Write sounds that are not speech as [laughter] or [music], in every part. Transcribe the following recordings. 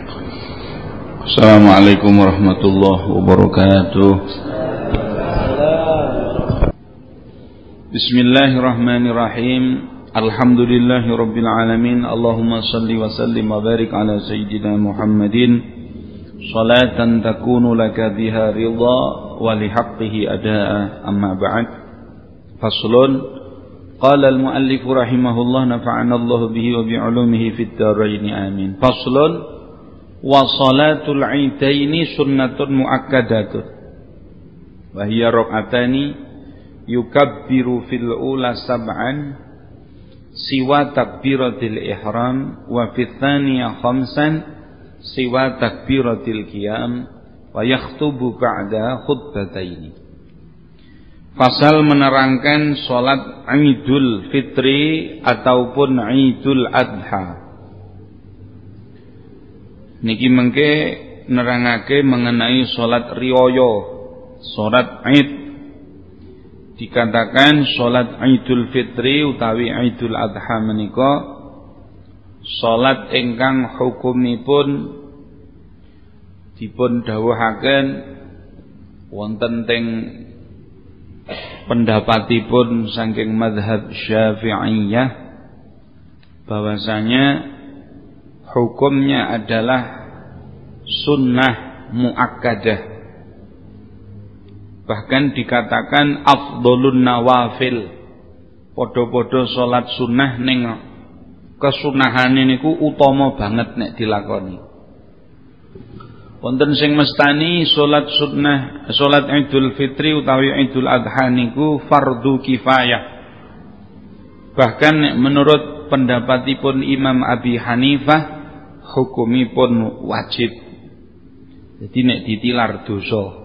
Assalamualaikum warahmatullahi wabarakatuh Bismillahirrahmanirrahim Alhamdulillahi rabbil alamin Allahumma salli wa sallim wa barik ala sayyidina Muhammadin Salatan takunu laka biha ridha wa lihaqqihi adaa amma ba'd Faslun قال المؤلف رحمه الله نفعنا الله به وبعلومه في الدارين آمين فصل wa salatul idaini sunnatun muakkadatu wa hiya rakaatani yukabbiru fil ula sab'an siwa takbiratil ihram wa fit thaniyah khamsan siwa takbiratil qiyam wa yakhthubu ba'da khutbataini. Fasal menerangkan sholat Idul Fitri ataupun Idul Adha. Niki mengke nerangake mengenai sholat Rioyo, sholat Id. Dikatakan sholat Idul Fitri utawi Idul Adha menika sholat ingkang hukumipun dipun dawuhaken wonten teng pendapatipun saking madhab syafi'iyah bahwasanya hukumnya adalah sunnah muakkadah. Bahkan dikatakan afdolun nawafil. Podo-podo salat sunnah ning kesunahan niku utama banget nek dilakoni. Wonten sing mestani salat sunnah, salat Idul Fitri utawi Idul Adha niku fardu kifayah. Bahkan menurut pendapatipun Imam Abi Hanifah hukumipun wajib. Jadi nek ditilar dosa.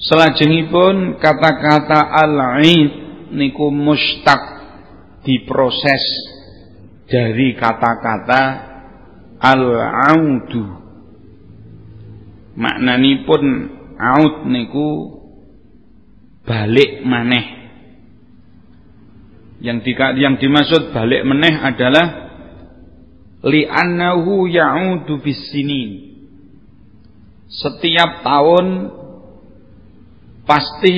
Selajengipun kata-kata al-Id niku mustaq diproses dari kata-kata al-audu maknanipun aud niku balik maneh yang di, yang dimaksud balik maneh adalah li'annahu ya'udu setiap tahun pasti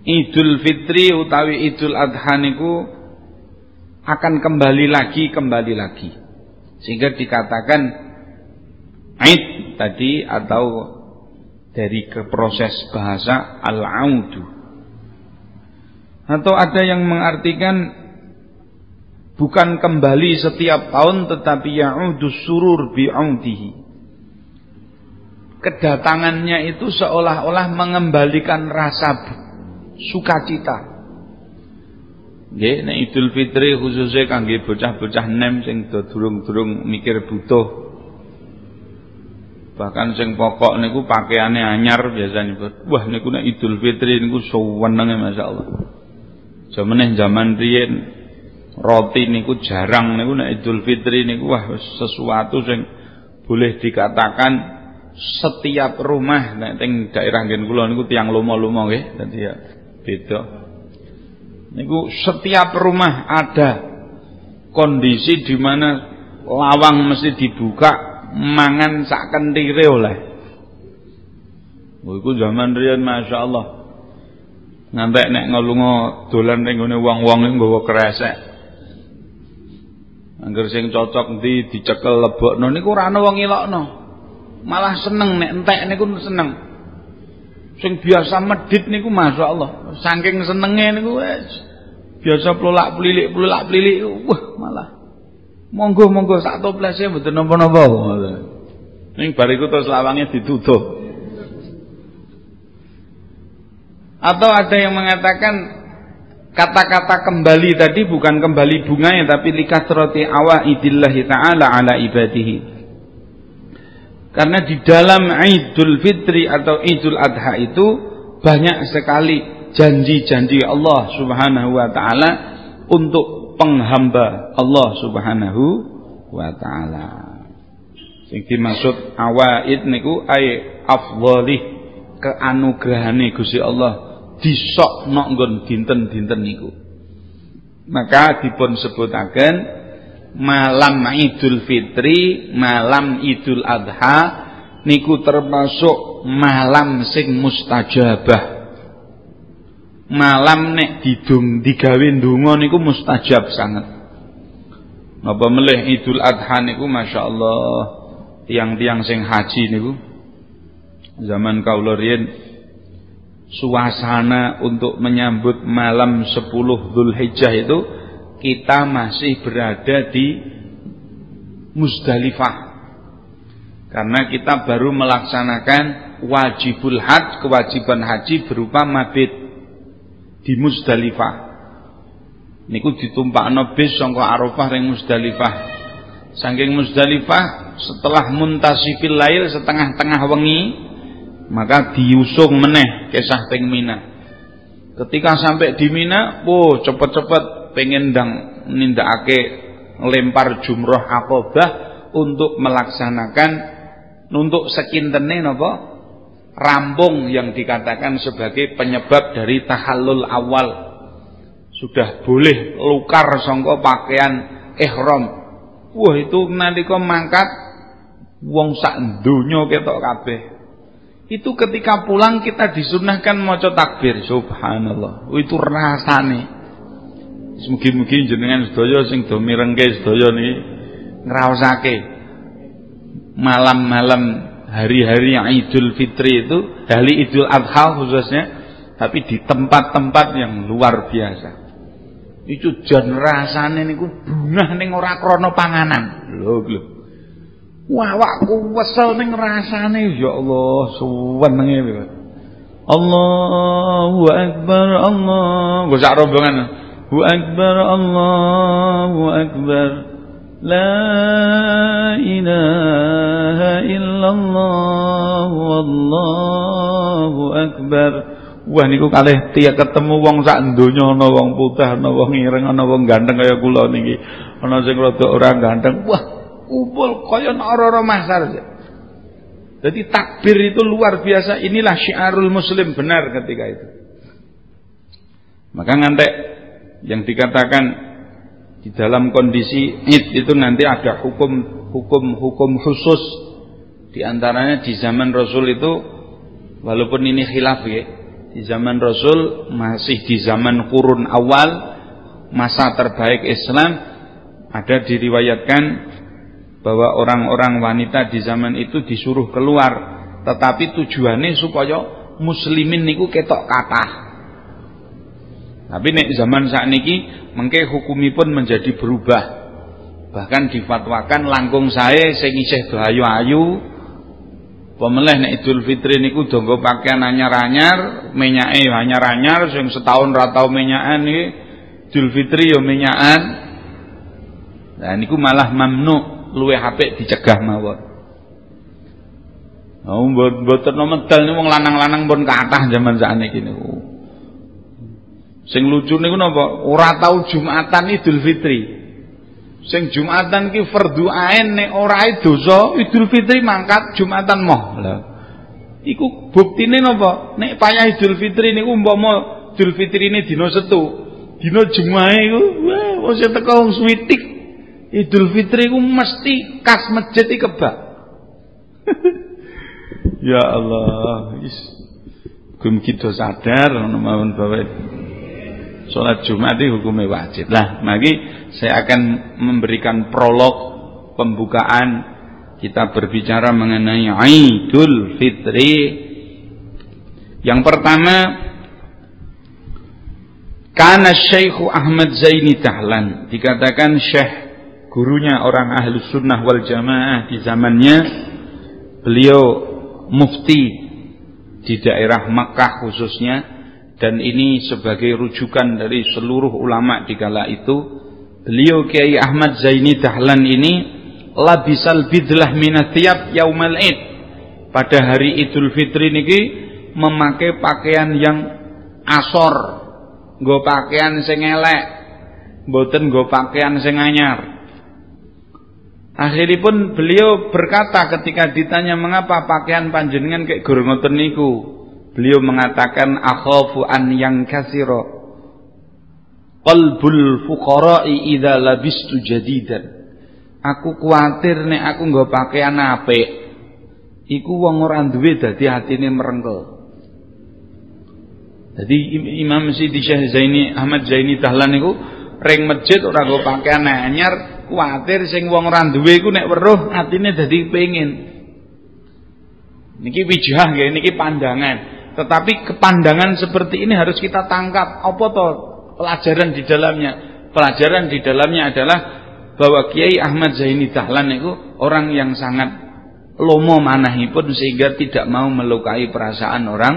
Idul Fitri utawi Idul Adha niku akan kembali lagi kembali lagi. Sehingga dikatakan aid tadi atau dari ke proses bahasa al-audu. Atau ada yang mengartikan bukan kembali setiap tahun tetapi ya'udu surur bi'audihi kedatangannya itu seolah-olah mengembalikan rasa sukacita Nggih, nek Idul Fitri khususnya kangge bocah-bocah nem sing durung-durung mikir butuh. Bahkan sing pokok niku pakaiane anyar biasanya. Wah niku nek Idul Fitri niku suwenenge masyaallah. Jamane zaman riyen roti niku jarang niku nek Idul Fitri niku wah sesuatu sing boleh dikatakan setiap rumah nek teng daerah ngen kula niku tiang lomo-lomo nggih dadi ya beda. Niku setiap rumah ada kondisi di mana lawang mesti dibuka mangan sak kentire oleh. Iku zaman riyen masyaallah. Ngantek nek ngelunga dolan ning ngene wong-wong nggawa kresek. Angger sing cocok ndi dicekel lebokno niku ora ana wong ilokno. Malah seneng nek entek niku seneng. Sing biasa medit niku Allah, Saking senenge niku wis biasa pelulak pelilik pelulak pelilik wah malah monggo monggo sak toplese mboten napa-napa. Ning bariku terus lawange ditutup. Atau ada yang mengatakan kata-kata kembali tadi bukan kembali bunganya tapi likasrati awaidillahi taala ala ibadihi. Karena di dalam Idul Fitri atau Idul Adha itu banyak sekali janji-janji Allah Subhanahu wa taala untuk penghamba Allah Subhanahu wa taala. Sing dimaksud awaid niku ay afdhali keanugrahane Gusti Allah disokno nggon dinten-dinten niku. Maka dipun sebutaken malam Idul Fitri, malam Idul Adha niku termasuk malam sing mustajabah. Malam nek didung digawe ndonga niku mustajab sangat. Napa melih Idul Adha niku masyaallah tiang-tiang sing haji niku zaman kaula riyen suasana untuk menyambut malam 10 Zulhijjah itu kita masih berada di Musdalifah karena kita baru melaksanakan wajibul haj kewajiban haji berupa mabit di Musdalifah niku ditumpakno bis sangka Arafah ring Musdalifah saking Musdalifah setelah muntasifil lail setengah-tengah wengi maka diusung meneh kesah teng Mina. Ketika sampai di Mina oh cepet-cepet pengen dang nindakake lempar jumroh akobah untuk melaksanakan untuk sekintene napa? Rampung yang dikatakan sebagai penyebab dari tahallul awal. Sudah boleh lukar songko pakaian ihram. Wah itu nalika mangkat wong sak donya ketok kabeh itu ketika pulang kita disunahkan maca takbir subhanallah itu rasane Mugi-mugi jenengan sedaya sing do mirengke sedaya niki ngraosake malam-malam hari-hari yang Idul Fitri itu, hari Idul Adha khususnya, tapi di tempat-tempat yang luar biasa. Itu jan rasane niku bungah ning ora krana panganan. Lho, lho. Wah, awakku wesel ning rasane ya Allah, suwenenge. Allahu Akbar, Allah. Gak sak rombongan. Allahu Akbar Allahu Akbar La ilaha illallah Wallahu Akbar Wah niku kalih tiap ketemu wong sak donya ana wong putih ana wong ireng ana wong ganteng kaya kula niki ana sing rada ora ganteng wah kumpul kaya ora-ora masar jadi takbir itu luar biasa. Inilah syiarul muslim benar ketika itu. Maka ngantek yang dikatakan di dalam kondisi id itu nanti ada hukum hukum hukum khusus. Di antaranya di zaman Rasul itu walaupun ini khilaf ya di zaman Rasul masih di zaman kurun awal masa terbaik Islam ada diriwayatkan bahwa orang-orang wanita di zaman itu disuruh keluar tetapi tujuannya supaya muslimin niku ketok kathah tapi nek zaman saat niki mengke hukumipun menjadi berubah. Bahkan difatwakan langkung saya sing isih ayu-ayu Pemelih nek Idul Fitri niku donggo pakaian anyar-anyar, menyake anyar-anyar sing setahun ra tau menyakan iki Idul Fitri yo menyakan. Nah niku malah mamnu luwe apik dicegah mawon. Oh mboten medal niku wong lanang-lanang pun kathah zaman sakniki niku. Sing lucu niku napa? Ora tau Jumatan Idul Fitri. Sing Jumatan ki fardhu ain nek ora dosa Idul Fitri mangkat Jumatan moh. Lah. Iku buktine napa? Nek payah Idul Fitri niku umpama Idul Fitri ini dina Setu. Dina Jumat iku wah sing teko wong switik. Idul Fitri ku mesti kas masjid kebak. [laughs] ya Allah, is Kum kita sadar mawon bapak Sholat Jumat itu hukumnya wajib. Lah, mari saya akan memberikan prolog pembukaan kita berbicara mengenai Idul Fitri. Yang pertama, karena Syekh Ahmad Zaini Tahlan dikatakan Syekh gurunya orang ahli sunnah wal jamaah di zamannya beliau mufti di daerah Makkah khususnya dan ini sebagai rujukan dari seluruh ulama di kala itu beliau Kiai Ahmad Zaini Dahlan ini labisal bidlah minatiyab yaumal id. Pada hari Idul Fitri niki memakai pakaian yang asor nggo pakaian sing elek mboten pakaian sing anyar akhiripun beliau berkata ketika ditanya mengapa pakaian panjenengan kayak guru ngoten niku Beliau mengatakan akhafu an yang kasiro qalbul fuqara'i idza labistu jadidan. Aku kuatir nek aku nggo pakaian apik. Iku wong ora duwe dadi atine merengkel. Jadi Imam Siti Syekh Zaini Ahmad Zaini Dahlan niku ring masjid ora nggo pakaian anyar, kuatir sing wong ora duwe iku nek weruh atine dadi pengin. Niki wijah nggih, niki pandangan. Tetapi kepandangan seperti ini harus kita tangkap. Apa toh pelajaran di dalamnya? Pelajaran di dalamnya adalah bahwa Kiai Ahmad Zaini Dahlan itu orang yang sangat lomo manahipun sehingga tidak mau melukai perasaan orang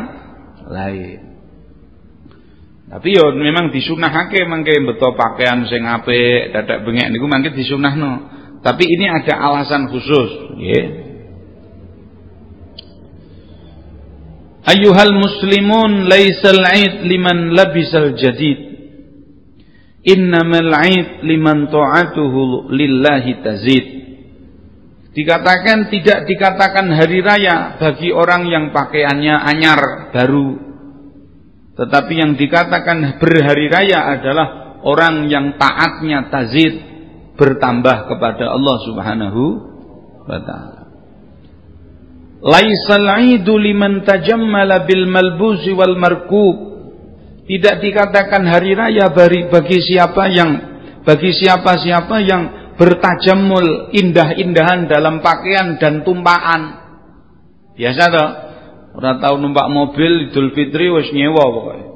lain. Tapi yo memang disunahake mangke beto pakaian sing apik, dadak bengek niku mangke disunahno. Tapi ini ada alasan khusus. Ayuhal muslimun laisal 'id liman labisal jadid. Innamal 'id liman ta'atuhu lillahi tazid. Dikatakan tidak dikatakan hari raya bagi orang yang pakaiannya anyar baru tetapi yang dikatakan berhari raya adalah orang yang taatnya tazid bertambah kepada Allah Subhanahu wa taala. Laisal 'idu liman tajammala bil malbusi wal markub. Tidak dikatakan hari raya bagi, bagi siapa yang bagi siapa-siapa yang bertajamul indah-indahan dalam pakaian dan tumpaan. Biasa toh? Ora tau numpak mobil Idul Fitri wis nyewa pokoknya.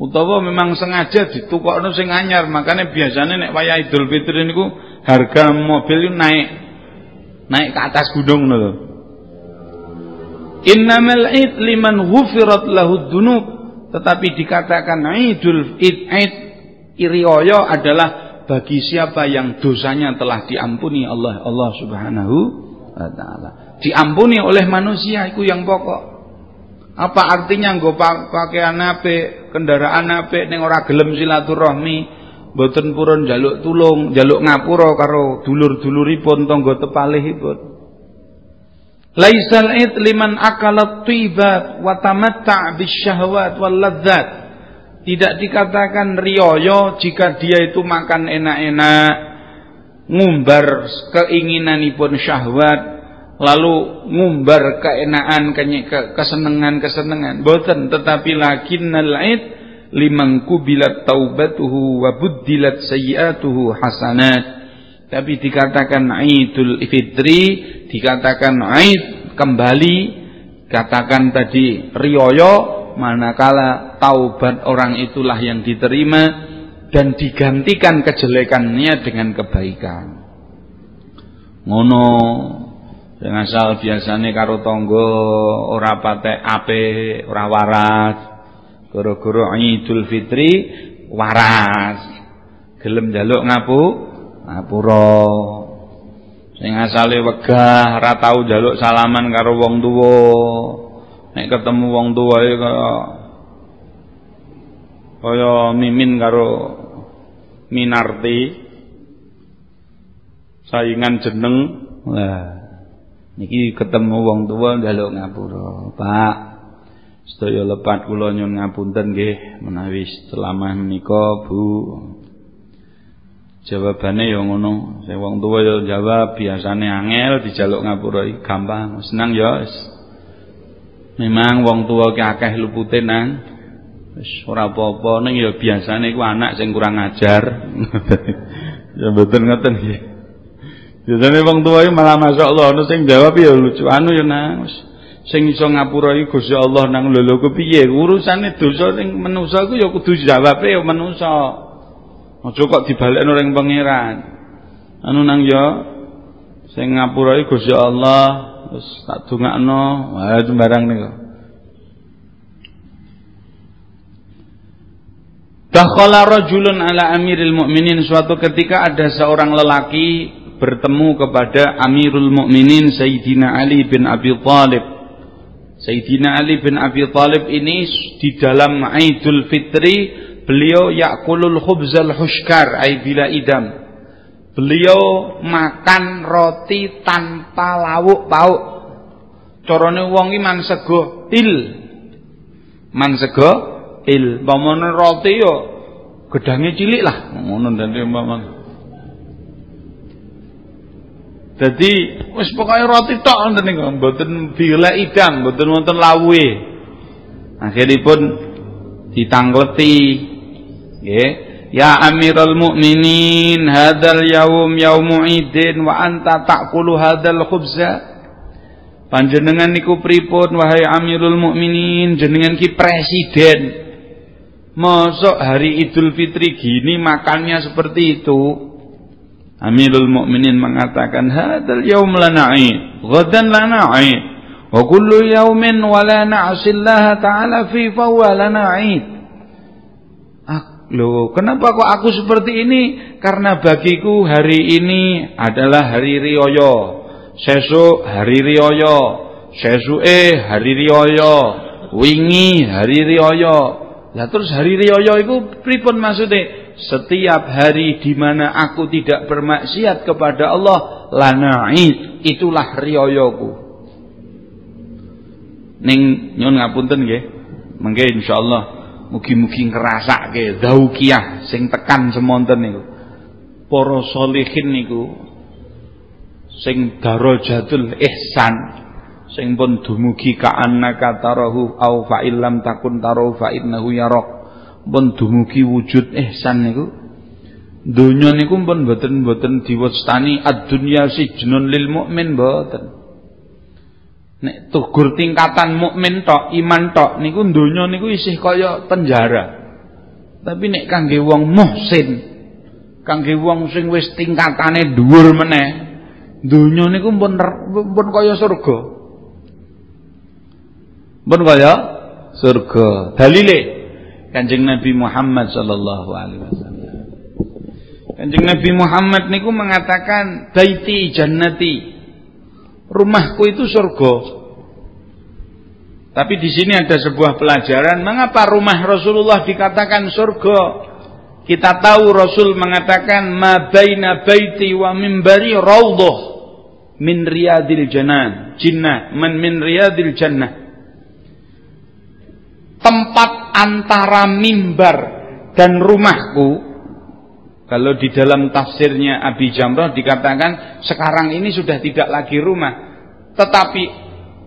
Utawa memang sengaja ditukokno sing anyar, makanya biasanya nek wayah Idul Fitri niku harga mobil naik naik ke atas gunung ngono Innamal id liman ghufirat lahu dunub tetapi dikatakan Idul Id Id Irioyo adalah bagi siapa yang dosanya telah diampuni Allah Allah Subhanahu wa taala diampuni oleh manusia itu yang pokok. Apa artinya nggo pakaian apik, kendaraan apik ning ora gelem silaturahmi, mboten purun jaluk tulung, jaluk ngapura karo dulur-duluripun tangga tepalihipun. Laisal id liman akalat tibat wa tamatta' bisyahwat wal. Tidak dikatakan riyoyo jika dia itu makan enak-enak, ngumbar keinginanipun syahwat, lalu ngumbar keenaan kesenangan-kesenangan boten tetapi lakinnal id liman kubilat taubatuhu wa buddilat sayyiatuhu hasanat. Tapi dikatakan Idul Fitri dikatakan Id kembali katakan tadi riyoyo manakala taubat orang itulah yang diterima dan digantikan kejelekannya dengan kebaikan. Ngono Sing asal biasane karo tangga ora patek ape, ora waras. Goro-goro Idul Fitri waras. Gelem njaluk ngapu ngapura. Sing asale wegah ora tau njaluk salaman karo wong tuwa. Nek ketemu wong tuwae kaya kaya mimin karo Minarti saingan jeneng. Wah Niki ketemu wong tua njaluk ngapura. Pak, sedaya lepat kula nyuwun ngapunten nggih menawi selama menika Bu. Jawabane ya ngono. Sing wong tua ya jawab biasane angel dijaluk ngapura iki gampang. Senang ya. Memang wong tua ki akeh lupute nang wis ora apa-apa ning ya biasane iku anak sing kurang ajar. [laughs] ya mboten ngoten nggih. Biasane wong tuwa iki malah masyaallah ana sing jawab ya lucu. Anu ya nang. Sing iso ngapura iki Gusti Allah nang lho lho kepiye urusane dosa ning manusa ku ya kudu jawabe ya manusa. Aja kok dibalekno ring pangeran. Anu nang ya sing ngapura iki Gusti Allah wis tak dongakno. Wah sembarang niku. Dakhala rajulun ala amiril mu'minin. Suatu ketika ada seorang lelaki bertemu kepada Amirul Mukminin Sayyidina Ali bin Abi Thalib. Sayyidina Ali bin Abi Thalib ini di dalam Idul Fitri beliau yakulul khubzal hushkar ay idam. Beliau makan roti tanpa lauk pauk. Carane wong iki man sego il. Man sego il. Pamane roti yo gedange cilik lah ngono dadi umpamane. Jadi wis pokoke roti tok wonten niku, mboten bila idam, mboten wonten lawuhe. Akhiripun ditangleti. Nggih. Ya Amirul Mukminin, hadzal yaum yaumu idin wa anta ta'kulu hadzal khubza. Panjenengan niku pripun wahai Amirul Mukminin, jenengan ki presiden. Mosok hari Idul Fitri gini makannya seperti itu. Amirul Mukminin mengatakan hadzal yaum lana 'id, ghadan lana 'id. Wa kullu yaumin wa la na'sillah ta'ala fi fa lana 'id. Loh, kenapa kok aku seperti ini? Karena bagiku hari ini adalah hari riyoyo. Sesuk hari riyoyo. Sesuke hari riyoyo. Wingi hari riyoyo. Lah terus hari riyoyo itu pripun maksudnya? Setiap hari di mana aku tidak bermaksiat kepada Allah lana id itulah riyoyoku ning nyun ngapunten nggih? Mengke insyaallah mugi-mugi ngrasake zaukiyah sing tekan semonten niku. Para solihin niku sing darajatul ihsan sing pun dumugi ka'annaka tarahu au fa illam takun tarahu fa innahu yarak pun dumugi wujud ihsan niku. Donya niku pun mboten-mboten diwastani ad-dunya sijnun lil mukmin mboten. Nek tugur tingkatan mukmin tok iman tok niku donya niku isih kaya penjara. Tapi nek kangge wong muhsin kangge wong sing wis tingkatane dhuwur meneh donya niku pun pun kaya surga. Pun kaya surga. Dalile Kanjeng Nabi Muhammad sallallahu alaihi wasallam. Kanjeng Nabi Muhammad niku mengatakan baiti jannati. Rumahku itu surga. Tapi di sini ada sebuah pelajaran mengapa rumah Rasulullah dikatakan surga. Kita tahu Rasul mengatakan ma baina baiti wa mimbari raudhah min riyadil jannah. Jinnah man min riyadil jannah tempat antara mimbar dan rumahku. Kalau di dalam tafsirnya Abi Jamrah dikatakan sekarang ini sudah tidak lagi rumah. Tetapi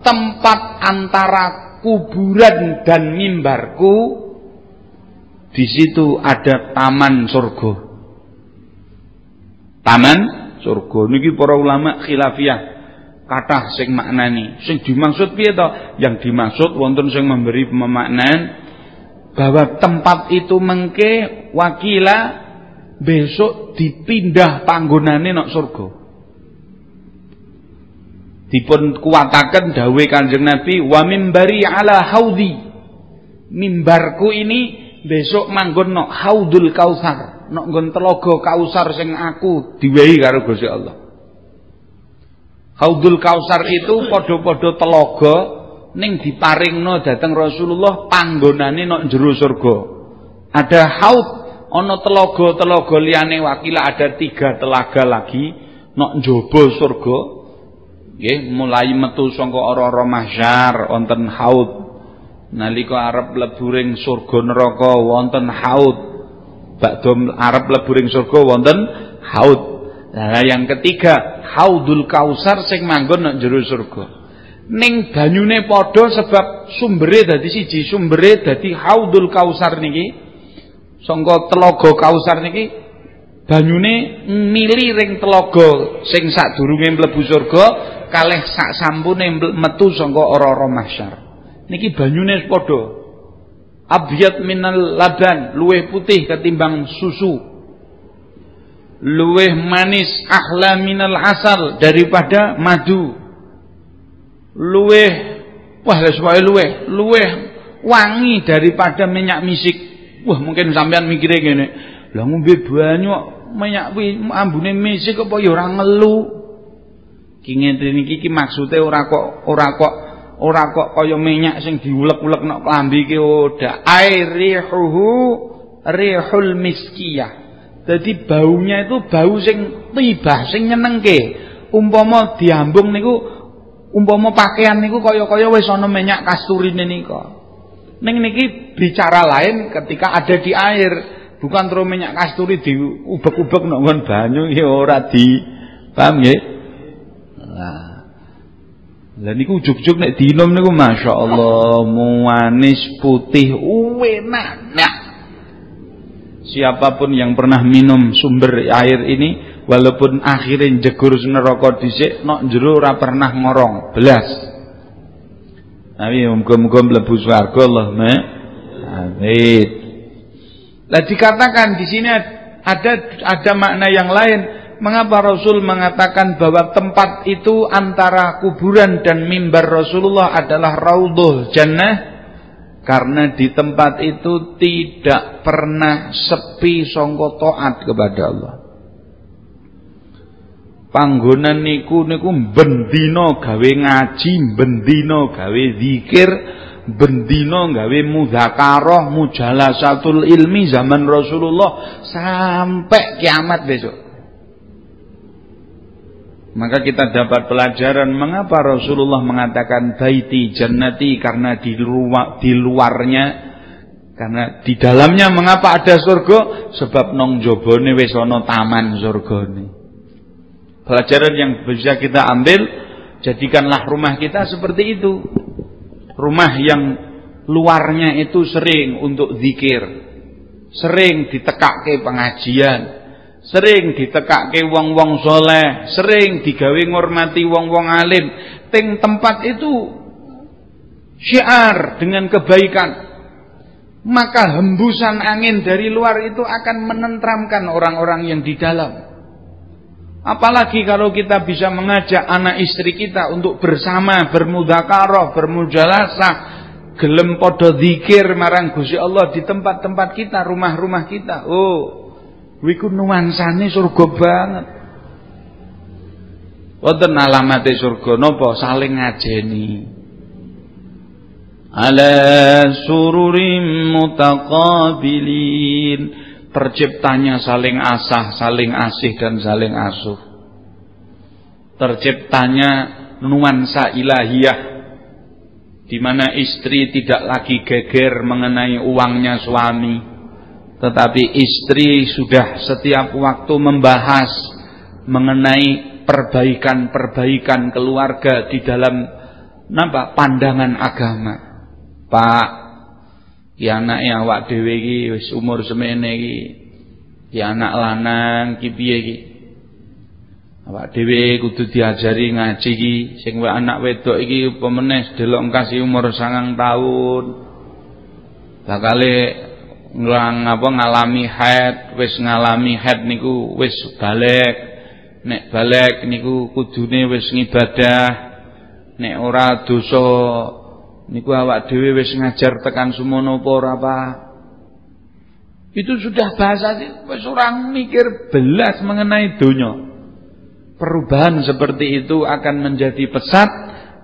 tempat antara kuburan dan mimbarku di situ ada taman surga. Taman surga. Niki para ulama khilafiyah. Kathah sing maknani. Sing dimaksud piye to? Yang dimaksud wonten sing memberi pemaknaan bahwa tempat itu mengke wakila besok dipindah panggonane nok surga. Dipun kuwataken dawuh Kanjeng Nabi wa mimbari ala haudi. Mimbarku ini besok manggon nok haudul kausar, nok nggon telaga kausar sing aku diwehi karo Gusti Allah. Haudul Kausar itu podo-podo telogo ning diparingno dateng Rasulullah panggonane nok jero surga. Ada haud ana telaga-telaga liyane wakila ada tiga telaga lagi nok njaba surga. Nggih, mulai metu saka ora-ora mahsyar wonten haud. Nalika arep mlebu ring surga neraka wonten haud. Bakdo arep mlebu ring surga wonten haud. Nah, yang ketiga, Haudul Kausar sing manggon nang jero surga. Ning banyune padha sebab sumbere dadi siji, sumbere dadi Haudul Kausar niki. Sangka telaga Kausar niki banyune mili ring telaga sing sadurunge mlebu surga kalih sak sampune metu sangka ora-ora mahsyar. Niki banyune padha. Abyad minal laban, luwih putih ketimbang susu luweh manis ahla minal asal daripada madu luweh. Wah sesuai luweh. Luweh wangi daripada minyak misik. Wah mungkin sampean mikirnya gini lah ngombe banyak minyak ambune misik apa ya ora ngelu? Ki ngene iki maksude ora kok ora kok ora kok kaya minyak sing diulek-ulek nok klambi ki oda. Airihuhu rihul miskiyah. Jadi baunya itu bau sing tibah, sing nyenengke. Umpama diambung niku umpama pakaian niku kaya-kaya wis ana minyak kasturine nika. Ning niki bicara lain ketika ada di air, bukan terus minyak kasturi diubek-ubek nang banyu ya ora di paham nggih? Nah. Lah niku juk-juk nek dinom niku masyaallah manis putih enak. Nah. Siapa pun yang pernah minum sumber air ini walaupun akhirnya jegur neraka dhisik nok jero ora pernah ngorong belas. Tapi muga-muga mlebu swarga Allahumma amin. Lah dikatakan di sini ada ada makna yang lain Mengapa Rasul mengatakan bahwa tempat itu antara kuburan dan mimbar Rasulullah adalah raudhul jannah? Karena di tempat itu tidak pernah sepi songko taat kepada Allah. Panggonan niku niku bendino gawe ngaji, bendino gawe zikir, bendino gawe mudzakarah, mujalasatul ilmi zaman Rasulullah sampai kiamat besok. Maka kita dapat pelajaran mengapa Rasulullah mengatakan baiti jannati karena di luar di luarnya karena di dalamnya mengapa ada surga? Sebab nong jobone wis ana taman surgane. Pelajaran yang bisa kita ambil jadikanlah rumah kita seperti itu. Rumah yang luarnya itu sering untuk zikir. Sering ditekake pengajian sering ditekake wong-wong soleh, sering digawe ngormati wong-wong alim. Ting tempat itu syiar dengan kebaikan. Maka hembusan angin dari luar itu akan menentramkan orang-orang yang di dalam. Apalagi kalau kita bisa mengajak anak istri kita untuk bersama bermudzakarah, bermujalasah, gelem podo zikir marang Gusti Allah di tempat-tempat kita, rumah-rumah kita. Oh, Wiku nuansane surga banget. Wonten alamate surga napa saling ngajeni. Ala sururim mutaqabilin. Terciptanya saling asah, saling asih dan saling asuh. Terciptanya nuansa ilahiyah di mana istri tidak lagi geger mengenai uangnya suami tetapi istri sudah setiap waktu membahas mengenai perbaikan-perbaikan keluarga di dalam napa pandangan agama. Pak, ya anak ya awak dhewe iki wis umur semene iki. Ya anak lanang ki piye iki? Awak dhewe kudu diajari ngaji iki. Sing anak wedok iki apa meneh delok kasih umur 9 tahun. Bakale ngelang apa ngalami haid wis ngalami haid niku wis balik nek balik niku kudune wis ngibadah nek ora dosa niku awak dhewe wis ngajar tekan sumono apa itu sudah bahasa wis orang mikir belas mengenai dunia perubahan seperti itu akan menjadi pesat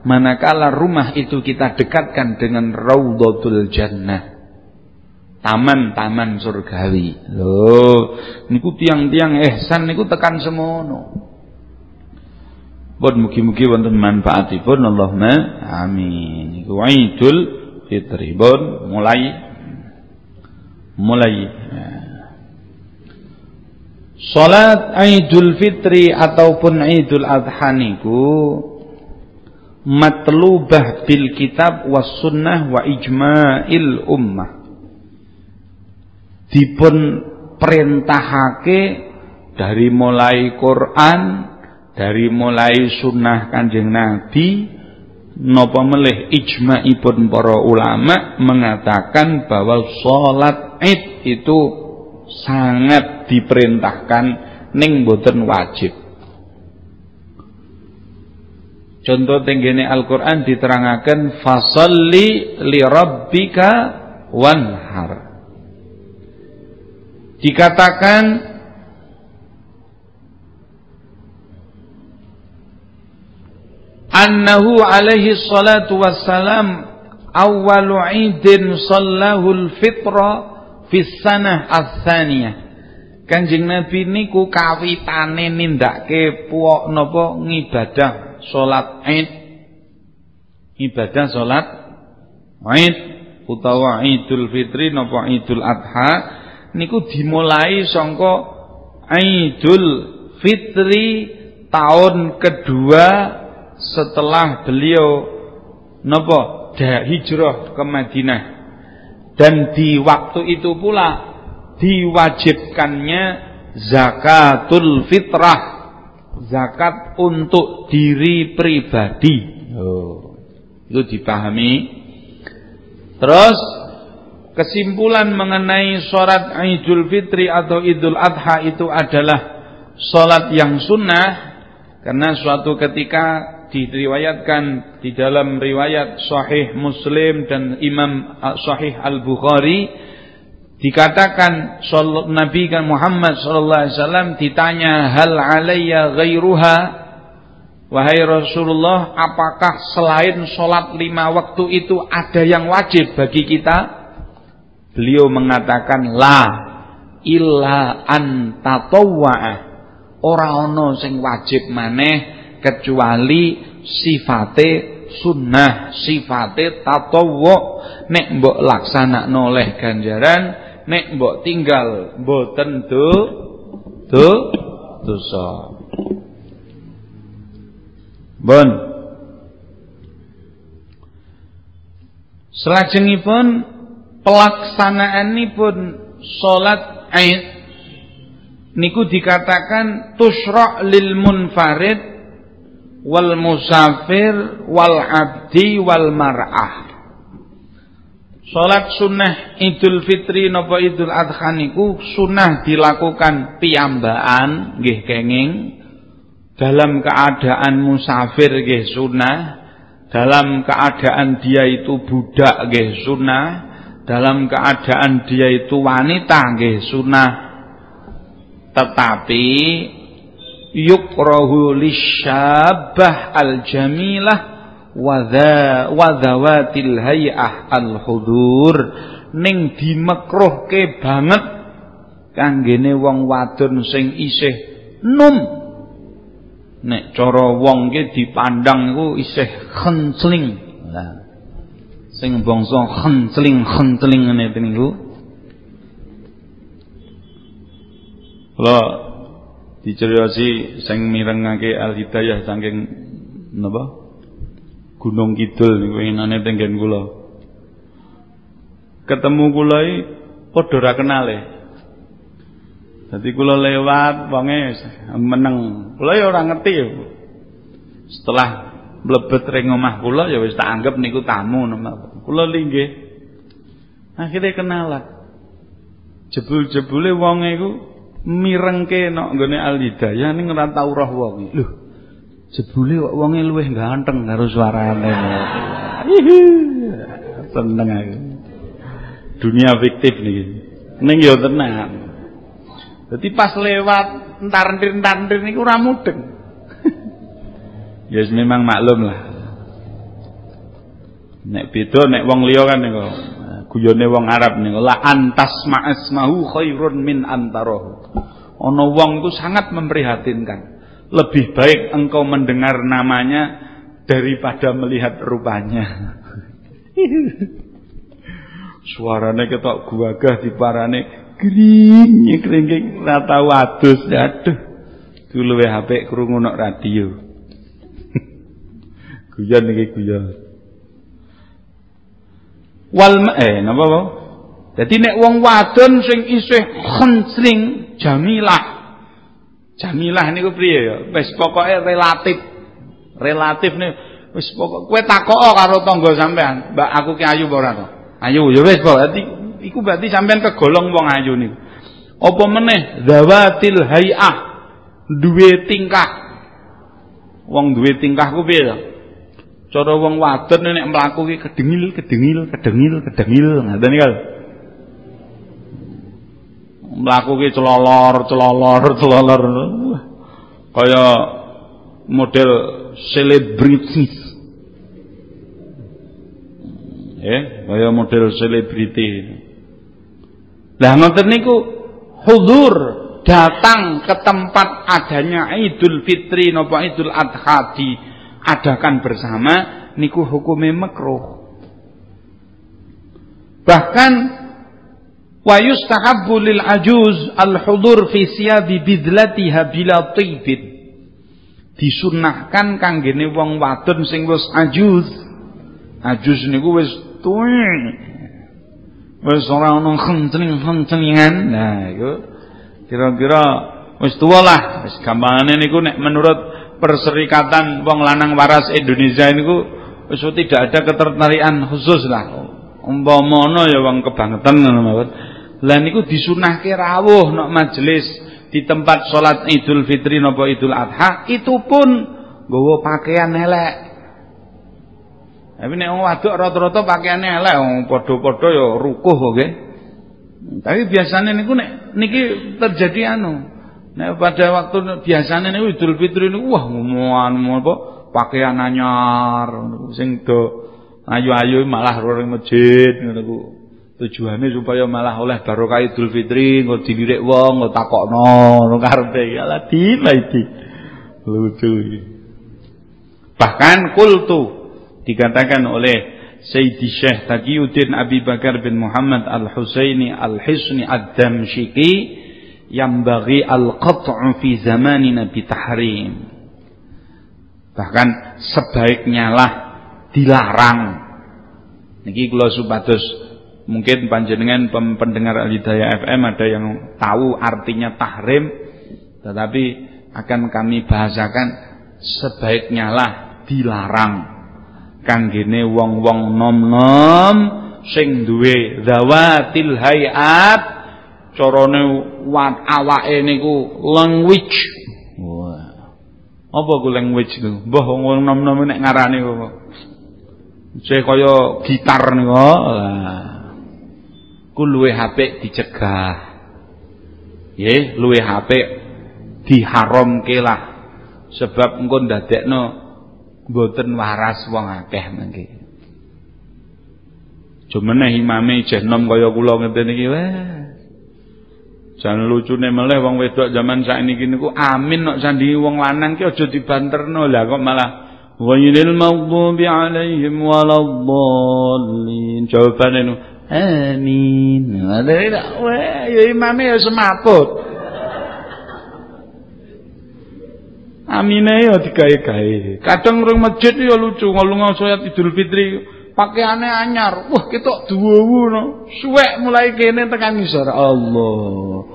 manakala rumah itu kita dekatkan dengan raudhatul jannah taman-taman surgawi. Loh, niku tiang-tiang ihsan niku tekan semono. Pun mugi-mugi wonten manfaatipun. Allahumma amin. Niku Idul Fitri. Pun mulai. Mulai. Salat Idul Fitri ataupun Idul Adha niku matlubah bil kitab was sunnah wa ijma'il ummah. Dipun perintahake dari mulai Quran, dari mulai sunnah Kanjeng Nabi, napa melih ijma'ipun para ulama mengatakan bahwa salat Id itu sangat diperintahkan ning boten wajib. Contoh tenggene Al-Qur'an diterangaken fasalli li rabbika wanhar dikatakan annahu alaihi salatu wassalam awwalu idin sallahul fitra fi sanah ats-tsaniyah Kanjeng Nabi niku kawitane nindakake puok napa? Ngibadah salat Id. Ibadah salat Id utawa Idul Fitri napa? Idul Adha niku dimulai sangka Idul Fitri tahun kedua setelah beliau napa hijrah ke Madinah. Dan di waktu itu pula diwajibkannya zakatul fitrah zakat untuk diri pribadi. Oh. itu dipahami. Terus kesimpulan mengenai sholat Idul Fitri atau Idul Adha itu adalah sholat yang sunnah. Karena suatu ketika diriwayatkan di dalam riwayat Sahih Muslim dan Imam Sahih Al Bukhari dikatakan Nabi kan Muhammad sallallahu alaihi wasallam ditanya hal alayya ghairuha? Wahai Rasulullah apakah selain sholat lima waktu itu ada yang wajib bagi kita? Beliau mengatakan la illa an tatawwa'ah ora ana sing wajib maneh kecuali sifate sunnah sifate tatawwu. Nek mbok laksanakno oleh ganjaran nek mbok tinggal mboten do do dosa. Bon. Selajengipun pelaksanaanipun salat Aid niku dikatakan tusra' lil munfarid wal musafir wal abdi wal mar'ah. Salat sunnah Idul Fitri napa Idul Adha niku sunnah dilakukan piyambaan nggih kenging dalam keadaan musafir nggih sunnah dalam keadaan dia itu budak nggih sunnah dalam keadaan dia itu wanita nggih sunnah. Tetapi yukrahu lisyabah al-jamilah wa dhawatil hay'ah al-hudur. Ning dimekruhke banget kanggene wong wadon sing isih num. Nek cara wong ki dipandang iku isih khencling lah sing bangsa khencling khencling ngene niku. Kula diceriosi sing mirengake Al Hidayah saking napa? Gunung Kidul niku enane tenggen kula. Ketemu kula iki padha ra kenale. Dadi kula lewat wonge meneng. Kula ya ora ngerti ya setelah mlebet ring omah kula ya wis tak anggap niku tamu kula linggih. Akhirnya kenalan. Jebul-jebule wonge iku mirengke nok nggone Al Hidayah ning ora tau roh wong. Lho. Jebule kok wonge luwih ganteng karo suarane. Seneng aku. Dunia fiktif niki. Ning yo tenan. Dadi pas lewat entar-entir-entar niku ora mudeng. ya memang maklum lah. Nek beda nek wong liya kan niku guyone wong Arab niku la antas ma'asmahu khairun min antarahu. Ana wong itu sangat memprihatinkan. Lebih baik engkau mendengar namanya daripada melihat rupanya. [laughs] Suarane ketok guagah diparane gring nyekringking ora tau adus. Aduh. Dulu HP krungu nok radio. [laughs] guyon iki guyon wal eh napa wae dadi nek wong wadon sing isih khensling jamilah. Jamilah niku priye ya? Wis pokoke relatif. Relatif nih wis pokok kowe takok karo tangga sampean? Mbak aku ki ayu apa ayu ya wis berarti iku berarti sampean kegolong wong ayu niku. Apa meneh? Zawatil hayah. Duwe tingkah. Wong duwe tingkah ku piye Cara wong wadon nek mlaku ki kedengil, kedengil, kedengil, kedengil, ngoten iki. Mlaku ki celolor, celolor, [laughs] celolor. Kaya model selebritis. Eh, kaya model selebriti. Lah ngoten niku hudur datang ke tempat adanya Idul Fitri napa Idul Adha di adakan bersama niku hukumnya makruh. Bahkan wa yustahabbu lil ajuz al hudur fi siyabi bidlatiha bila tibin. disunahkan kanggene wong wadon sing wis ajuz. Ajuz niku wis tuwe. Wis ora ono khentring-khentringan. Nah, iku kira-kira wis tuwa lah. Wis gampangane niku nek menurut Perserikatan Wong Lanang Waras Indonesia niku wis tidak ada ketertarikan khusus lah. Umpama ya wong kebangetan ngono mawon. Lah niku disunahke rawuh nek majelis di tempat sholat Idul Fitri nopo Idul Adha itu pun nggawa pakaian elek. Tapi nek wong wadok rata-rata pakaiane elek wong padha-padha ya rukuh. Tapi biasanya niku nek niki terjadi anu. Nek pada waktu biasanya niku Idul Fitri niku wah ngomongan apa pakaian anyar sing do ayu-ayu malah roring masjid ngono ku. Tujuannya supaya malah oleh barokah Idul Fitri engko dilirik wong, engko takokno, ngono karepe ya lah iki. Lucu. Bahkan kultu dikatakan oleh Sayyidi Syekh Taqiyuddin Abi Bakar bin Muhammad Al-Husaini Al-Hisni Ad-Damsyiki yang bagi al-qat'u fi zamanina tahrim. Bahkan sebaiknya lah dilarang. Niki kula supados Mungkin panjenengan pendengar Al-Hidayah FM ada yang tahu artinya tahrim tetapi akan kami bahasakan sebaiknya lah dilarang kanggene wong-wong nom-nom sing duwe zawatil hayat carane wat awake niku language apa ku language ku mbah wong nom-nom nek ngarani kok Saya kaya gitar niku lah ku luwe HP dicegah. Nggih, luwe HP diharamke lah. Sebab engko ndadekno mboten waras wong akeh mengki. Jumene imame jeh nom kaya kula ngeten iki weh. Jan lucune meleh wong wedok zaman sakniki niku amin nek sandi wong lanang ki aja dibanterno. Lah kok malah ghairil maghdubi alaihim waladdallin. Jawabane Amin. Ada tidak? Wah, ya imamnya ya semaput. Amine ya digawe-gawe. Kadang orang masjid ya lucu ngolong sholat Idul Fitri pakaiannya anyar. Wah, kita duwu no. Suwek mulai kene tekan ngisor. Allah.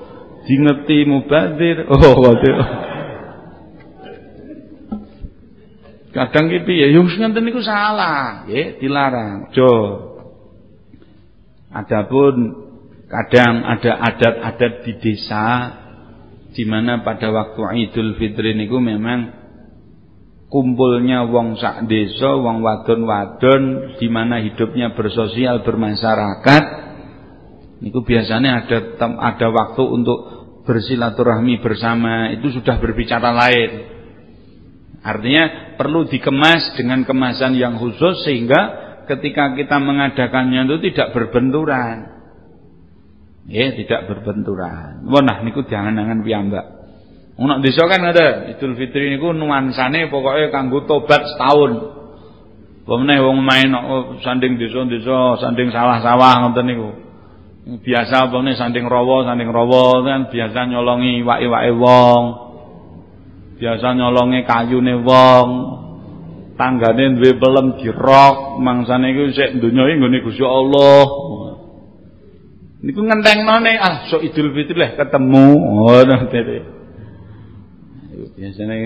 Dingeti mubadir. [laughs] Oh, waduh. Kadang gitu ya, yang ngenten niku salah, ya, dilarang. Jo, Adapun kadang ada adat-adat di desa di mana pada waktu Idul Fitri niku memang kumpulnya wong sak desa, wong wadon-wadon di mana hidupnya bersosial bermasyarakat. Niku biasanya ada ada waktu untuk bersilaturahmi bersama itu sudah berbicara lain. Artinya perlu dikemas dengan kemasan yang khusus sehingga ketika kita mengadakannya itu tidak berbenturan. Ya, tidak berbenturan. Wah, nah niku jangan-jangan piyambak. Wong desa kan ada Idul Fitri niku nuansane pokoknya kanggo tobat setahun. Pemene wong main oh, sanding desa-desa, sanding sawah-sawah ngoten niku. Biasa pemene sanding rawa, sanding rawa kan biasa nyolongi iwak-iwake wong. Biasa nyolongi kayune wong tanggane duwe pelem dirok mangsane iku sik donya iki nggone Gusti Allah niku ngentengnone ah sok Idul Fitri lah ketemu ngono dene biasanya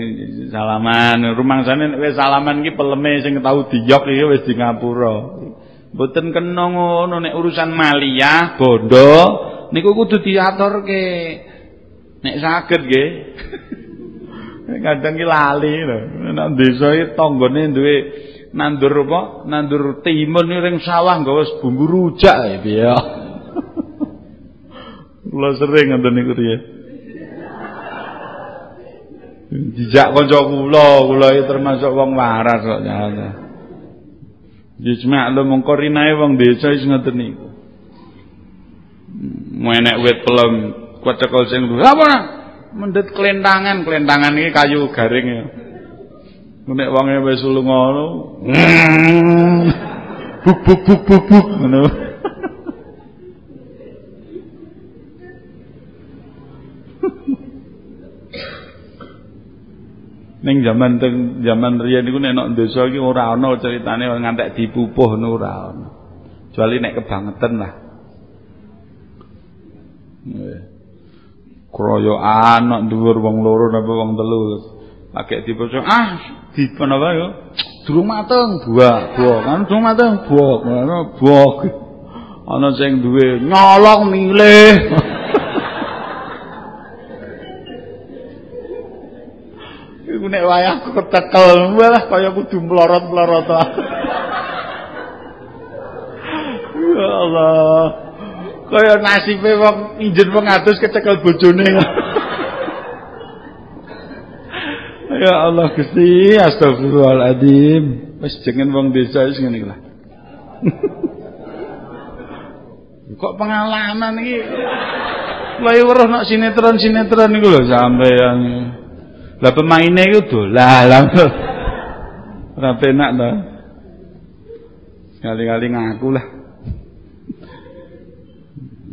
salaman rumangsane wis salaman iki peleme sing tau diyok iki wis di ngapura mboten kena ngono urusan maliyah bondo niku kudu diaturke nek saged nggih [laughs] Kadang ki lali lho. Nek desa iki tanggane duwe nandur apa? Nandur timun ning sawah nggawa bumbu rujak ya. [laughs] Kula sering ngoten niku riye. Dijak kanca kula, kula iki termasuk wong waras kok nyata. Jismak lho mongko rinae wong desa wis ngoten niku. Menek wit pelem kuat-kuat sing lho. Apa? mendet kelentangan, kelentangan ini kayu garing ya. Nek wonge wis lunga ngono. Buk buk buk buk buk ngono. Ning zaman teng zaman riyen niku nek desa iki ora ana ceritane ngantek dipupuh ngono ora ana. Kecuali nek kebangetan lah. Nggih. Kroyokan nek dhuwur wong loro napa wong telu. Pakai dipoco ah di napa yo. Durung mateng buah, buah kan durung mateng buah, buah. [laughs] Ana sing duwe nyolong milih. [laughs] nek wayah ketekel malah kaya kudu mlorot-mlorot. ya Allah. Kaya nasibe wong injen wong adus kecekel bojone. ya Allah Gusti, astagfirullahaladzim. Wis jengen wong desa wis ngene lah. Kok pengalaman iki? Lah weruh nak sinetron-sinetron niku lho sampeyan. Lah pemainnya itu dolan. [laughs] Ora penak to. Sekali-kali ngaku lah.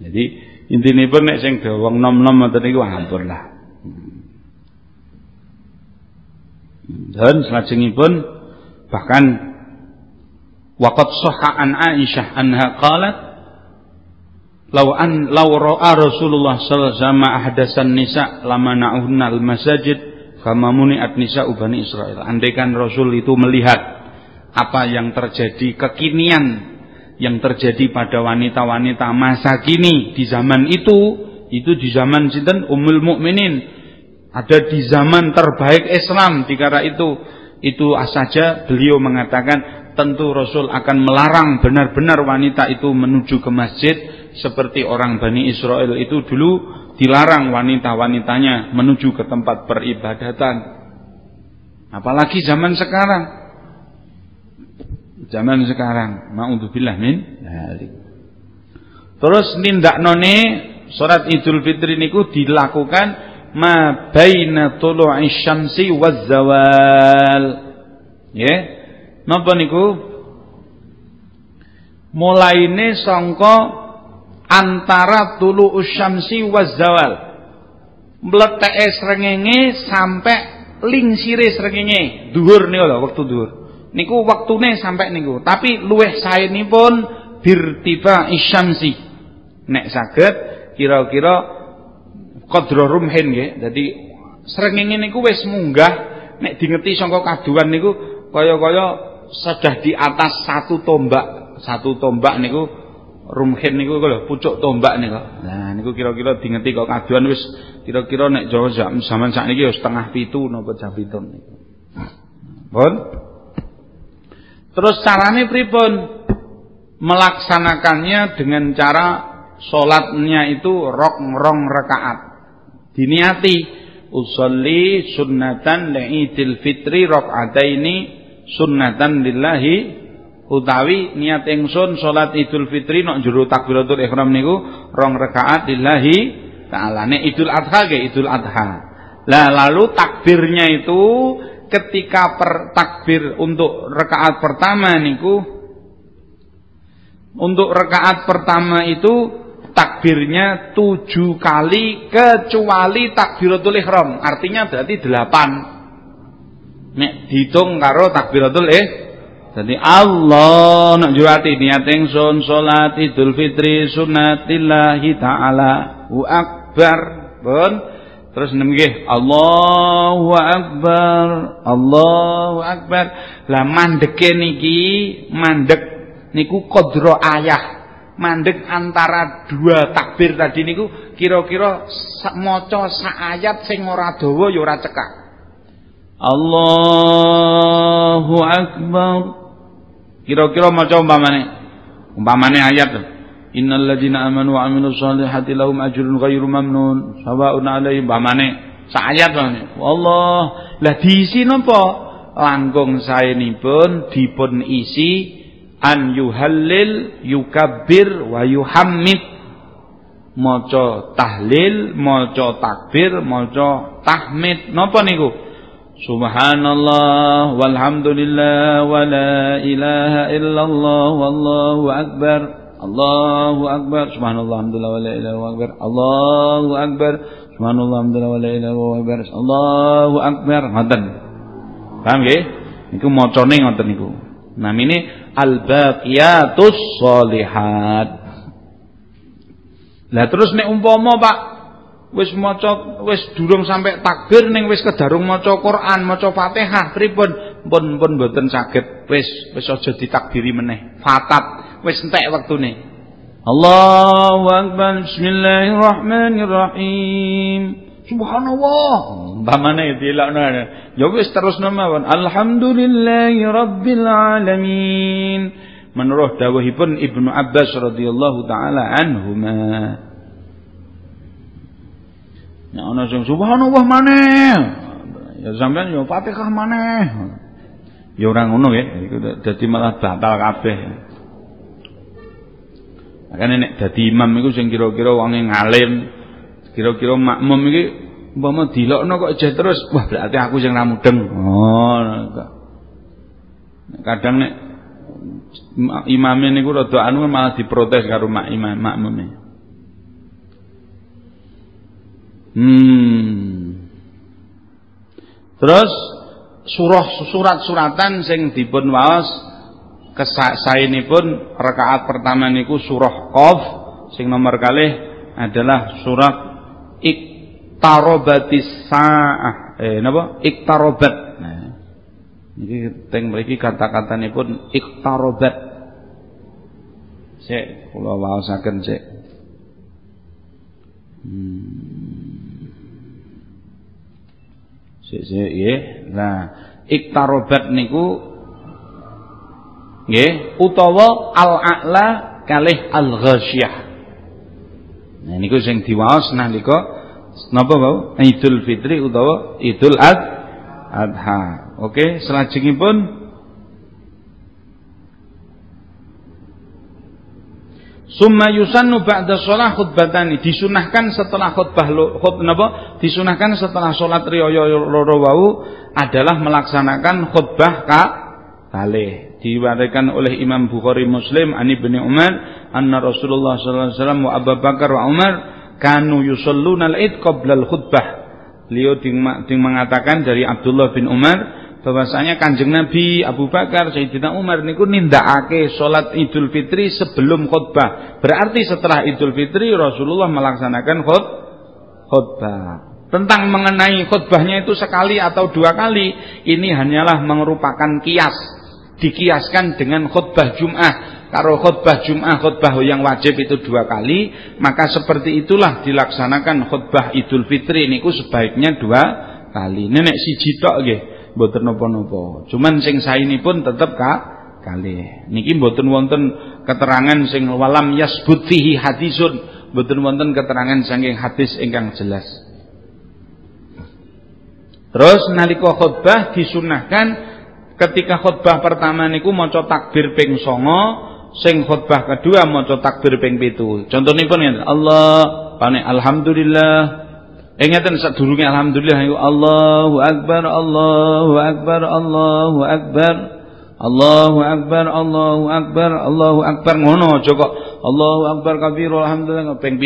Jadi intine pun nek sing wong nom-nom ngoten niku ampun lah. Dan selajengipun bahkan waqad sahha an Aisyah anha qalat Lau an lau ra'a Rasulullah sallallahu alaihi wasallam ahdasan nisa lama na'unna al-masajid Kama muni'at nisa ubani Israel. Andaikan Rasul itu melihat apa yang terjadi kekinian yang terjadi pada wanita-wanita masa kini di zaman itu, itu di zaman sinten Ummul Mukminin. Ada di zaman terbaik Islam dikala itu itu saja beliau mengatakan tentu Rasul akan melarang benar-benar wanita itu menuju ke masjid seperti orang Bani Israel itu dulu dilarang wanita-wanitanya menuju ke tempat peribadatan. Apalagi zaman sekarang. Zaman sekarang, ma'udzubillah min dzalik. Terus nindak none salat Idul Fitri niku dilakukan ma baina tulu'i syamsi waz zawal. Ya. Napa niku? Mulaine sangka antara tulu usyamsi wazawal mleteke srengenge sampai lingsire srengenge. Dhuwur niku lho wektu dhuwur. Niku wektune sampai niku. Tapi luweh saenipun birtifa isyamsi. Nek saged kira-kira qadra rumhin nggih. Dadi srengenge niku wis munggah. Nek dingeti saka kaduan niku kaya-kaya sudah di atas satu tombak. Satu tombak niku rumhin niku lho pucuk tombak niku. Nah niku kira-kira dingeti kok kaduan wis kira-kira nek Jawa zaman sakniki ya setengah pitu napa jam pitu niku. Pun. Terus carane pripun? Melaksanakannya dengan cara salatnya itu rok rong rakaat. Diniati usolli sunnatan li'idil fitri rakaataini sunnatan lillahi utawi niat ingsun salat Idul Fitri nok jero takbiratul ihram niku rong rakaat lillahi taala. Nek Idul Adha ge Idul Adha. Lah lalu takbirnya itu ketika per takbir untuk rakaat pertama niku untuk rakaat pertama itu takbirnya tujuh kali kecuali takbiratul ihram artinya berarti delapan nek dihitung karo takbiratul ihram jadi Allah nak jurati niat ingsun salat Idul Fitri sunnatillahi taala wa akbar. Pun terus nggih Allahu akbar. Allahu akbar. Lah mandeke niki mandek niku kodro ayah. Mandek antara dua takbir tadi niku kira-kira maca sak ayat sing ora dawa ya ora cekak. Allahu akbar. Kira-kira maca umpamane. Umpamane ayat Innal ladzina amanu wa amilus solihati lahum ajrun ghairu mamnun. Sawa'un 'alaihim. Umpamane. Sayat. Allah, lah diisi napa? Langkung saenipun dipun isi. An yuhallil yukabbir wa yuhammid. Maca tahlil maca takbir maca tahmid. Napa niku Subhanallah walhamdulillah wa la ilaha illallah wallahu akbar Allahu akbar subhanallah alhamdulillah wa la ilaha akbar Allahu akbar subhanallah alhamdulillah wa la ilaha akbar Allahu akbar ngoten Paham nggih? Niku macane ngoten niku. Namine al-baqiyatus sholihat. Lah terus nek umpama Pak wis maca wis durung sampai takbir ning wis kedarung maca Quran, maca Fatihah pripun? Pun pun mboten saged. Wis wis aja ditakbiri meneh. Fatat wis entek wektune. Allahu akbar. Bismillahirrahmanirrahim. Subhanallah. Umpamane dilakno. Ya wis terus mawon. Alhamdulillahi rabbil alamin. Menurut dawuhipun Ibnu Abbas radhiyallahu taala anhuma. Ya ana sing subhanallah maneh. Ya sampean ya Fatihah maneh. Ya ora ngono ya, iku dadi malah batal kabeh. Makane nek dadi imam iku sing kira-kira wonge ngalim, kira-kira makmum iki umpama dilokno kok aja terus, wah berarti aku sing ra mudeng. Oh, kadang nek imame niku rada anu malah diprotes karo mak imam makmume. Hmm. Terus surah surat-suratan sing dipun waos kesaenipun rakaat pertama niku surah Qaf sing nomor kalih adalah surat Iqtarobatis saah. Eh napa? Iqtarobat. Nah teng mriki kata-katanipun Iqtarobat. Sik kula waosaken sik hmm Sik sik nggih. Nah, iktarobat niku nggih utawa al-a'la kalih al-ghasyah. Nah niku sing diwaos nalika napa wau? Idul Fitri utawa Idul Adha. Oke, selajengipun Summa yusannu ba'da shalah khutbatani. Disunahkan setelah khutbah khut napa? Disunahkan setelah salat riyaya loro wau adalah melaksanakan khutbah ka kalih diwarikan oleh Imam Bukhari Muslim ani bin Umar anna Rasulullah sallallahu alaihi wasallam wa Abu Bakar wa Umar kanu yusalluna al-id qabla al-khutbah. Beliau ding, mengatakan dari Abdullah bin Umar bahwasanya Kanjeng Nabi Abu Bakar Sayyidina Umar niku nindakake salat Idul Fitri sebelum khutbah. Berarti setelah Idul Fitri Rasulullah melaksanakan khut khutbah. Tentang mengenai khutbahnya itu sekali atau dua kali, ini hanyalah merupakan kias. Dikiaskan dengan khutbah Jum'ah. Kalau khutbah Jum'ah, khutbah yang wajib itu dua kali, maka seperti itulah dilaksanakan khutbah Idul Fitri niku sebaiknya dua kali. Nenek si jitok nggih mboten napa-napa. Cuman sing pun tetep ka kalih. Niki mboten wonten keterangan sing walam yasbut fihi hadisun, mboten wonten keterangan saking hadis ingkang jelas. Terus nalika khutbah disunahkan ketika khutbah pertama niku maca takbir ping 9, sing khutbah kedua maca takbir ping 7. Contonipun ngeten, Allah, pane alhamdulillah Ingatan sadurunge alhamdulillah iku Allahu akbar Allahu akbar Allahu akbar. Allahu akbar Allahu akbar Allahu akbar. Ngono aja Allahu akbar kabir alhamdulillah. Ping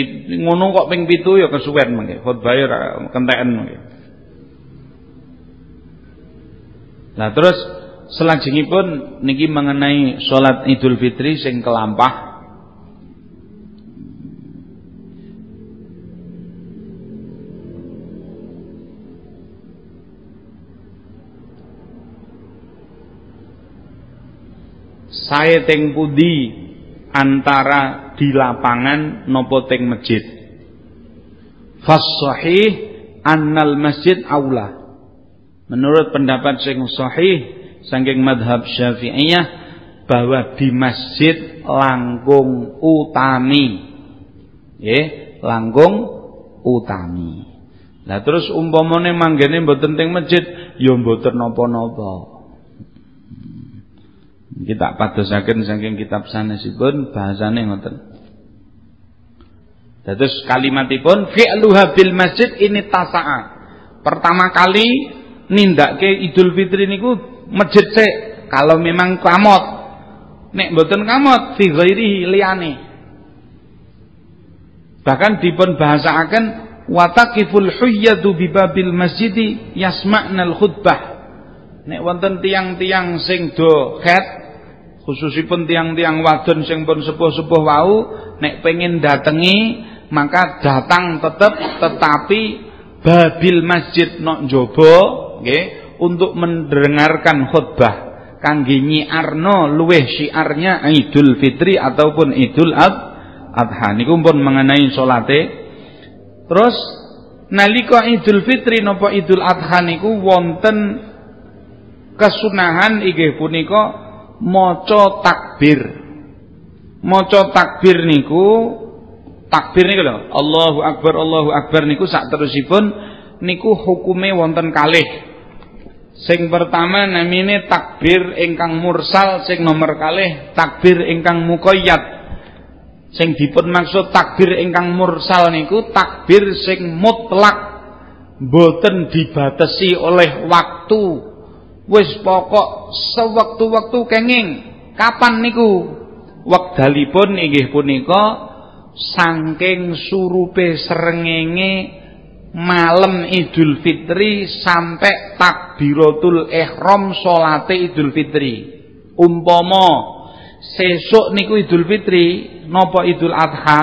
ngono kok ping 7 ya kesuwen mengke khotbah ya kenteken mengke Nah terus selajengipun niki mengenai salat Idul Fitri sing kelampah saya teng pudi antara di lapangan nopo teng masjid? Fas sahih annal masjid aula. Menurut pendapat sing sahih saking madhab syafi'iyah bahwa di masjid langkung utami. Ya langkung utami. Nah terus umpamane manggene mboten teng masjid ya mboten napa-napa kita padosaken saking kitab sanesipun bahasane ngoten. Dados kalimatipun fi'luha bil masjid ini tasa'a. Pertama kali nindake Idul Fitri niku masjid sik kalau memang kamot. Nek mboten kamot fi ghairihi liyane. Bahkan dipun bahasaaken wataqiful huyyadu bibabil masjidi yasma'nal khutbah nek wonten tiang-tiang sing do khet khususipun tiang-tiang wadon sing pun sepuh-sepuh wau nek pengen datengi maka datang tetap tetapi babil masjid nok jobo nggih untuk mendengarkan khutbah kangge nyiarno luweh syiarnya Idul Fitri ataupun Idul Adha. Niku pun mengenai salate. Terus nalika Idul Fitri napa Idul Adha niku wonten kesunahan inggih punika maca takbir. Maca takbir niku takbir niku lho, Allahu Akbar Allahu Akbar niku sak terusipun niku hukume wonten kalih. Sing pertama namine takbir ingkang mursal, sing nomor kalih takbir ingkang muqayyad. Sing dipun maksud takbir ingkang mursal niku takbir sing mutlak boten dibatasi oleh waktu wis pokok sewektu-wektu kenging. Kapan niku? Wekdalipun inggih punika saking surupe srengenge malam Idul Fitri sampai takbiratul ihram salate Idul Fitri. Umpama sesuk niku Idul Fitri napa Idul Adha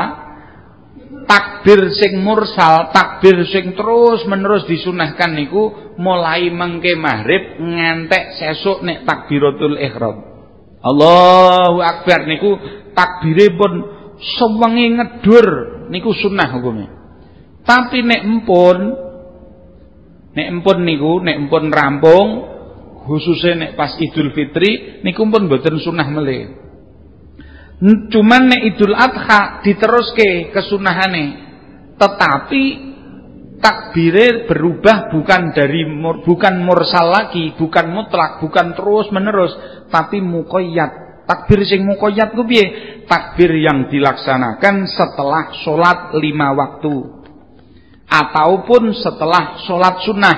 takbir sing mursal, takbir sing terus menerus disunahkan niku mulai mengke maghrib ngantek sesuk nek takbiratul ihram. Allahu akbar niku takbire pun sewengi ngedur niku sunah hukumnya. Tapi nek empun nek empun niku nek empun rampung khususnya nek pas Idul Fitri niku pun boten sunah melih. Cuman nek Idul Adha diteruske kesunahane. Tetapi takbire berubah bukan dari bukan mursal lagi, bukan mutlak, bukan terus-menerus, tapi muqayyad. Takbir sing muqayyad ku piye? Takbir yang dilaksanakan setelah sholat lima waktu ataupun setelah sholat sunnah.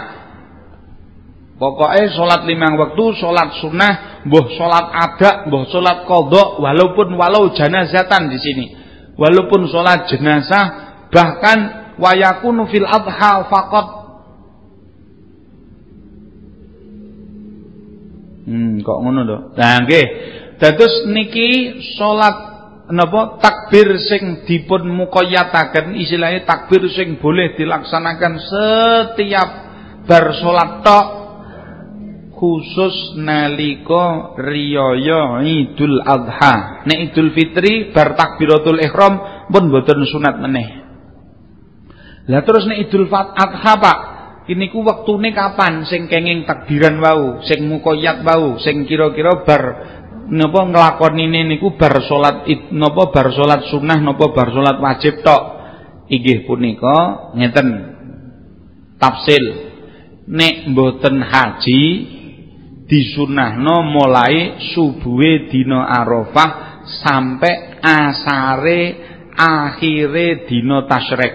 Pokoknya sholat lima waktu, sholat sunnah mbuh salat adak, mbuh salat qadha walaupun walau janazatan di sini. Walaupun salat jenazah bahkan wayakunu fil adha faqat Hmm, kok ngono lho. Lah nggih. Dados niki salat napa takbir sing dipun muqayyataken istilahnya takbir sing boleh dilaksanakan setiap bar salat tok khusus nalika riyaya Idul Adha. Nek Idul Fitri bar takbiratul ihram pun boten sunat meneh. Lah terus nek Idul Adha Pak, ini ku waktune kapan sing kenging takbiran wau, sing mukoyat wau, sing kira-kira bar napa nglakonine niku bar salat napa bar salat sunnah napa bar salat wajib tok. Inggih punika ngeten. Tafsil nek mboten haji disunahno mulai subuhe dina Arafah sampai asare akhire dina tasyrik.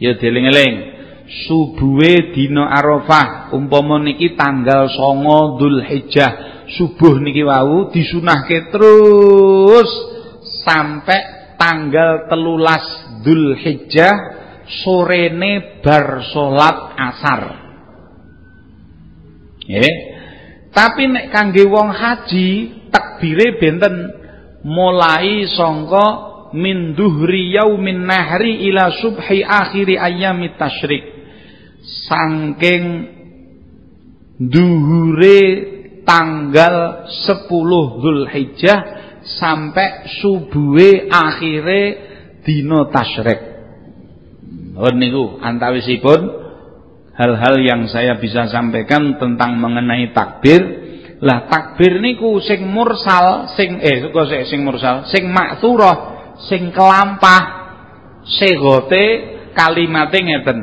Ya dieling-eling. Subuhe dina Arafah umpama niki tanggal 9 Dzulhijjah, subuh niki wau disunahke terus sampai tanggal telulas Dzulhijjah sorene bar salat asar. Nggih. Tapi nek kangge wong haji takbire benten mulai sangka min duhri yaumin nahri ila subhi akhiri ayyamit tasyrik. Saking duhure tanggal 10 Zulhijjah sampai subuhe akhire dina tasyrik. Nuwun niku antawisipun hal-hal yang saya bisa sampaikan tentang mengenai takbir. Lah takbir niku sing mursal sing eh kok sing mursal sing maksurah sing kelampah segote kalimate ngeten.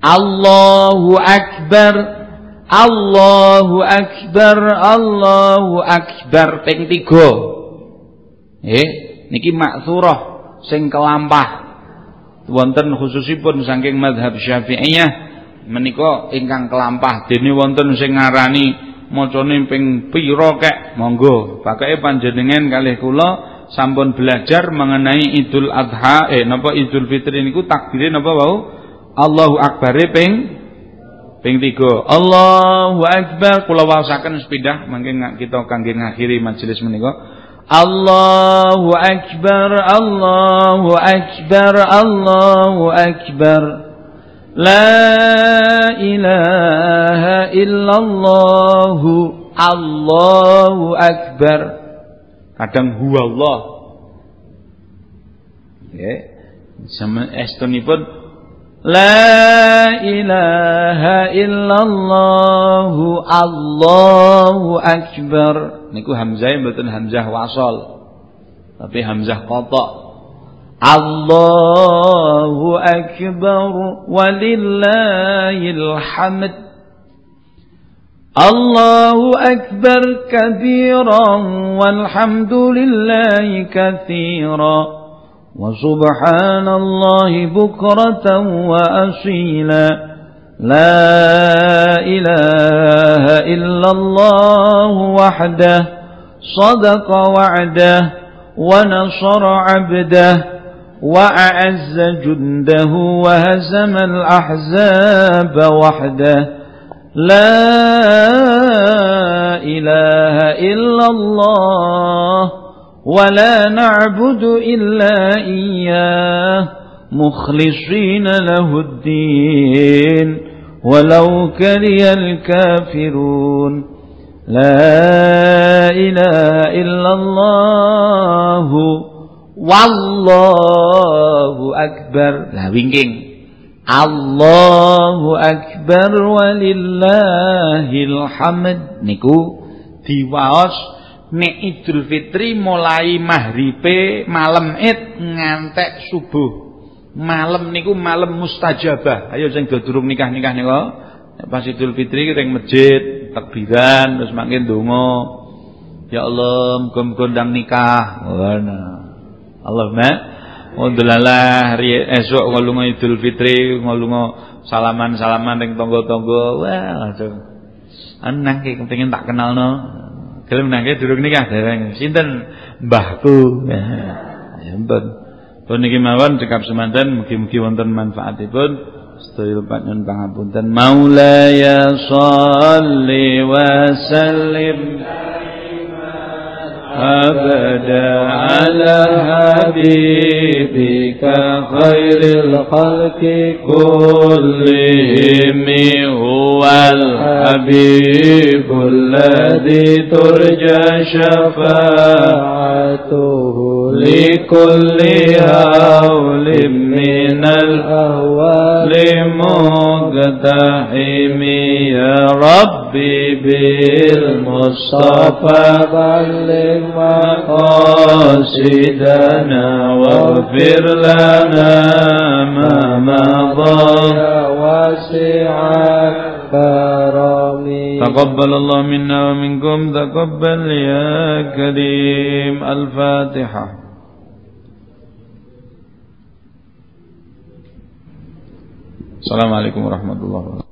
Allahu akbar Allahu akbar Allahu akbar ping 3 eh niki maksurah sing kelampah. Wonten khususipun saking madhab Syafi'iyah menika ingkang kelampah dene wonten sing ngarani macane ping pira kek. Monggo pakake panjenengan kalih kula sampun belajar mengenai Idul Adha. Eh napa Idul Fitri niku takbire napa wau? Allahu Akbar ping Ping 3 Allahu akbar. Kula waosaken sepindah mangke kita kangge ngakhiri majelis menika. Allahu akbar Allahu akbar Allahu akbar La ilaha illallah Allahu akbar. Kadang huwa Allah. Ya. Sama estunipun La ilaha illallah Allahu akbar. Niku hamzah mboten hamzah wasol tapi hamzah الله أكبر ولله الحمد. الله أكبر كبيرا والحمد لله كثيرا. وسبحان الله بكرة وأصيلا. لا إله إلا الله وحده. صدق وعده. ونصر عبده. وأعز جنده وهزم الأحزاب وحده. لا إله إلا الله ولا نعبد إلا إياه. مخلصين له الدين. ولو كره الكافرون. لا إله إلا الله. Wallahu akbar. lah wingking. Allahu akbar walillahil hamd niku diwaos nek Idul Fitri mulai mahripe malam Id ngantek subuh. Malam niku malam mustajabah. Ayo sing durung nikah-nikah nika pas Idul Fitri ring masjid takbiran terus makin donga. Ya Allah, muga-muga nikah. Ngono. Allahumma Alhamdulillah esok ngelunga Idul Fitri ngelunga salaman-salaman ning tangga-tangga. Wah, aduh. Anang ki kepengin tak kenalno. Gelem nangke durung nikah dereng. Sinten? Mbahku. Ya ampun. Pun niki mawon cekap semanten mugi-mugi wonten manfaatipun. Lepat nyuwun pangapunten. Maulaya shalli wa sallim أبدا على حبيبك خير الخلق كلهم هو الحبيب الذي ترجى شفاعته لكل هول من الأهوال مقتحم يا ربي بالمصطفى بلغ مقاصدنا واغفر لنا ما مضى واسع كرمي تقبل الله منا ومنكم تقبل يا كريم الفاتحة السلام عليكم ورحمة الله وبركاته